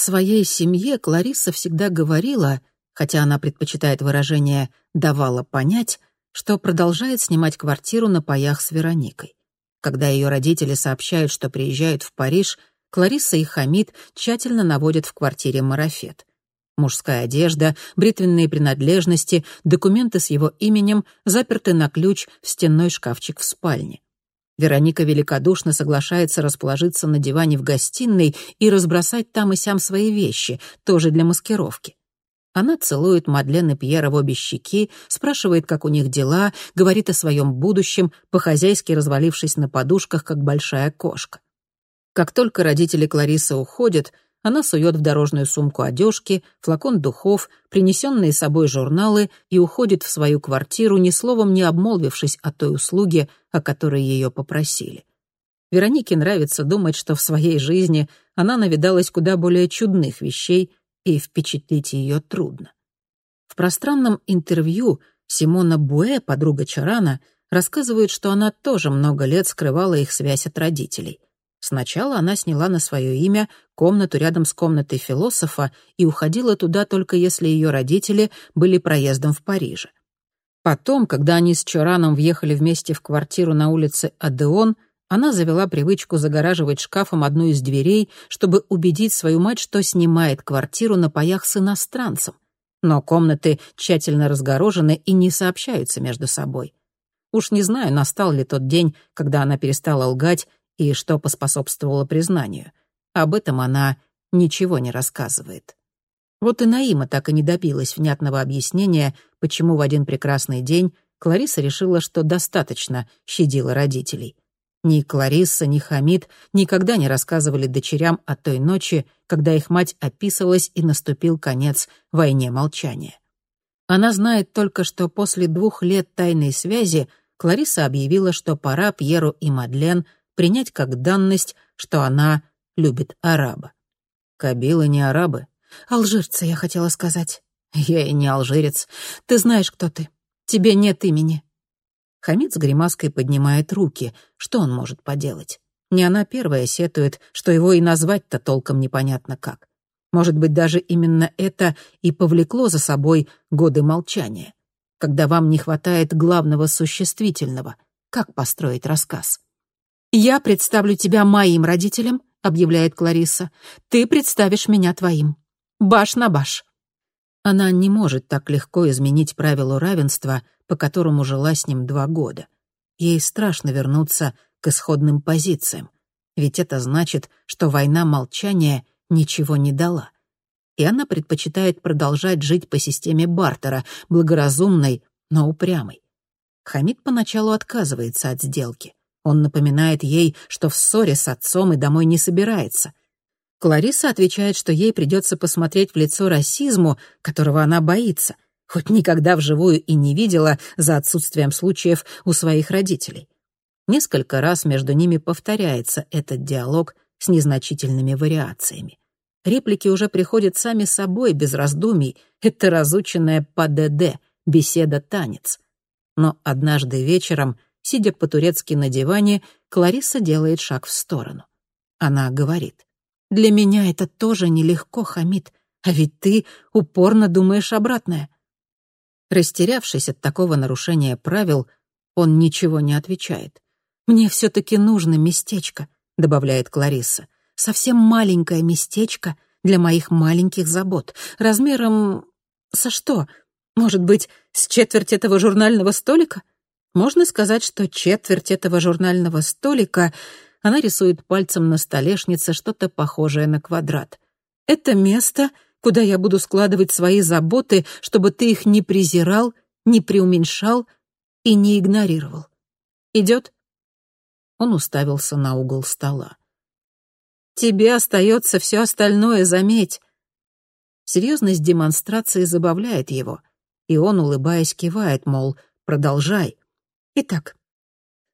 Своей семье Кларисса всегда говорила, хотя она предпочитает выражение «давала понять», что продолжает снимать квартиру на паях с Вероникой. Когда ее родители сообщают, что приезжают в Париж, Кларисса и Хамид тщательно наводят в квартире марафет. Мужская одежда, бритвенные принадлежности, документы с его именем заперты на ключ в стенной шкафчик в спальне. Вероника великодушно соглашается расположиться на диване в гостиной и разбросать там и сям свои вещи, тоже для маскировки. Она целует Мадлен и Пьера в обе щеки, спрашивает, как у них дела, говорит о своем будущем, по-хозяйски развалившись на подушках, как большая кошка. Как только родители Кларисы уходят, она сует в дорожную сумку одежки, флакон духов, принесенные собой журналы и уходит в свою квартиру, ни словом не обмолвившись о той услуге, о которой ее попросили. Веронике нравится думать, что в своей жизни она навидалась куда более чудных вещей, и впечатлить ее трудно. В пространном интервью Симона Буэ, подруга Чарана, рассказывает, что она тоже много лет скрывала их связь от родителей. Сначала она сняла на свое имя комнату рядом с комнатой философа и уходила туда только если ее родители были проездом в Париже. Потом, когда они с Чораном въехали вместе в квартиру на улице Адеон, она завела привычку загораживать шкафом одну из дверей, чтобы убедить свою мать, что снимает квартиру на паях с иностранцем. Но комнаты тщательно разгорожены и не сообщаются между собой. Уж не знаю, настал ли тот день, когда она перестала лгать и что поспособствовало признанию. Об этом она ничего не рассказывает. Вот и Наима так и не добилась внятного объяснения, почему в один прекрасный день Клариса решила, что достаточно щадила родителей. Ни Кларисса, ни Хамид никогда не рассказывали дочерям о той ночи, когда их мать описалась и наступил конец войне молчания. Она знает только, что после двух лет тайной связи Клариса объявила, что пора Пьеру и Мадлен принять как данность, что она любит араба. Кабилы не арабы. Алжирцы, я хотела сказать. Я и не алжирец. Ты знаешь, кто ты. Тебе нет имени. Хамид с гримаской поднимает руки. Что он может поделать? Не она первая сетует, что его и назвать-то толком непонятно как. Может быть, даже именно это и повлекло за собой годы молчания. Когда вам не хватает главного существительного, как построить рассказ? «Я представлю тебя моим родителям», — объявляет Клариса. «Ты представишь меня твоим. Баш на баш». Она не может так легко изменить правило равенства, по которому жила с ним два года. Ей страшно вернуться к исходным позициям, ведь это значит, что война молчания ничего не дала. И она предпочитает продолжать жить по системе бартера, благоразумной, но упрямой. Хамид поначалу отказывается от сделки. Он напоминает ей, что в ссоре с отцом и домой не собирается. Клариса отвечает, что ей придется посмотреть в лицо расизму, которого она боится, хоть никогда вживую и не видела за отсутствием случаев у своих родителей. Несколько раз между ними повторяется этот диалог с незначительными вариациями. Реплики уже приходят сами собой, без раздумий. Это разученная по ДД, беседа-танец. Но однажды вечером, сидя по-турецки на диване, Клариса делает шаг в сторону. Она говорит. Для меня это тоже нелегко, Хамид, а ведь ты упорно думаешь обратное». Растерявшись от такого нарушения правил, он ничего не отвечает. «Мне все-таки нужно местечко», — добавляет Кларисса. «Совсем маленькое местечко для моих маленьких забот. Размером... со что? Может быть, с четверть этого журнального столика? Можно сказать, что четверть этого журнального столика она рисует пальцем на столешнице что-то похожее на квадрат. «Это место, куда я буду складывать свои заботы, чтобы ты их не презирал, не преуменьшал и не игнорировал. Идет?» Он уставился на угол стола. «Тебе остается все остальное, заметь». Серьезность демонстрации забавляет его, и он, улыбаясь, кивает, мол, продолжай. «Итак,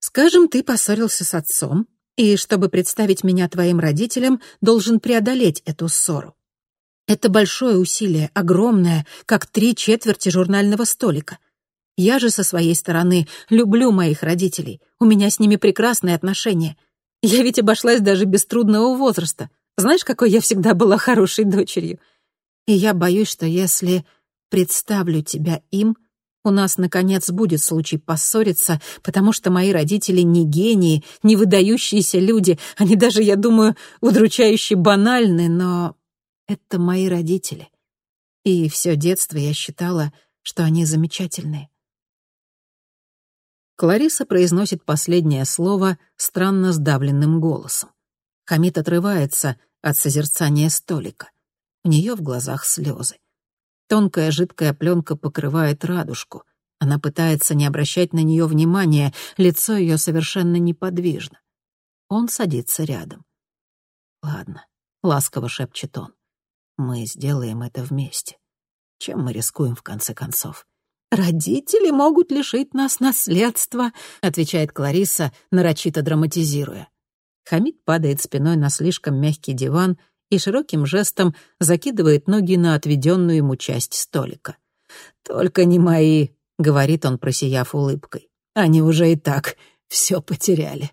скажем, ты поссорился с отцом, и чтобы представить меня твоим родителям, должен преодолеть эту ссору. Это большое усилие, огромное, как три четверти журнального столика. Я же со своей стороны люблю моих родителей, у меня с ними прекрасные отношения. Я ведь обошлась даже без трудного возраста. Знаешь, какой я всегда была хорошей дочерью? И я боюсь, что если представлю тебя им, у нас, наконец, будет случай поссориться, потому что мои родители не гении, не выдающиеся люди. Они даже, я думаю, удручающе банальны, но это мои родители. И все детство я считала, что они замечательные. Клариса произносит последнее слово странно сдавленным голосом. Хамид отрывается от созерцания столика. У нее в глазах слезы. Тонкая жидкая пленка покрывает радужку. Она пытается не обращать на нее внимания, лицо ее совершенно неподвижно. Он садится рядом. «Ладно», — ласково шепчет он. «Мы сделаем это вместе. Чем мы рискуем, в конце концов?» «Родители могут лишить нас наследства», — отвечает Клариса, нарочито драматизируя. Хамид падает спиной на слишком мягкий диван и широким жестом закидывает ноги на отведенную ему часть столика. «Только не мои», — говорит он, просияв улыбкой. «Они уже и так все потеряли».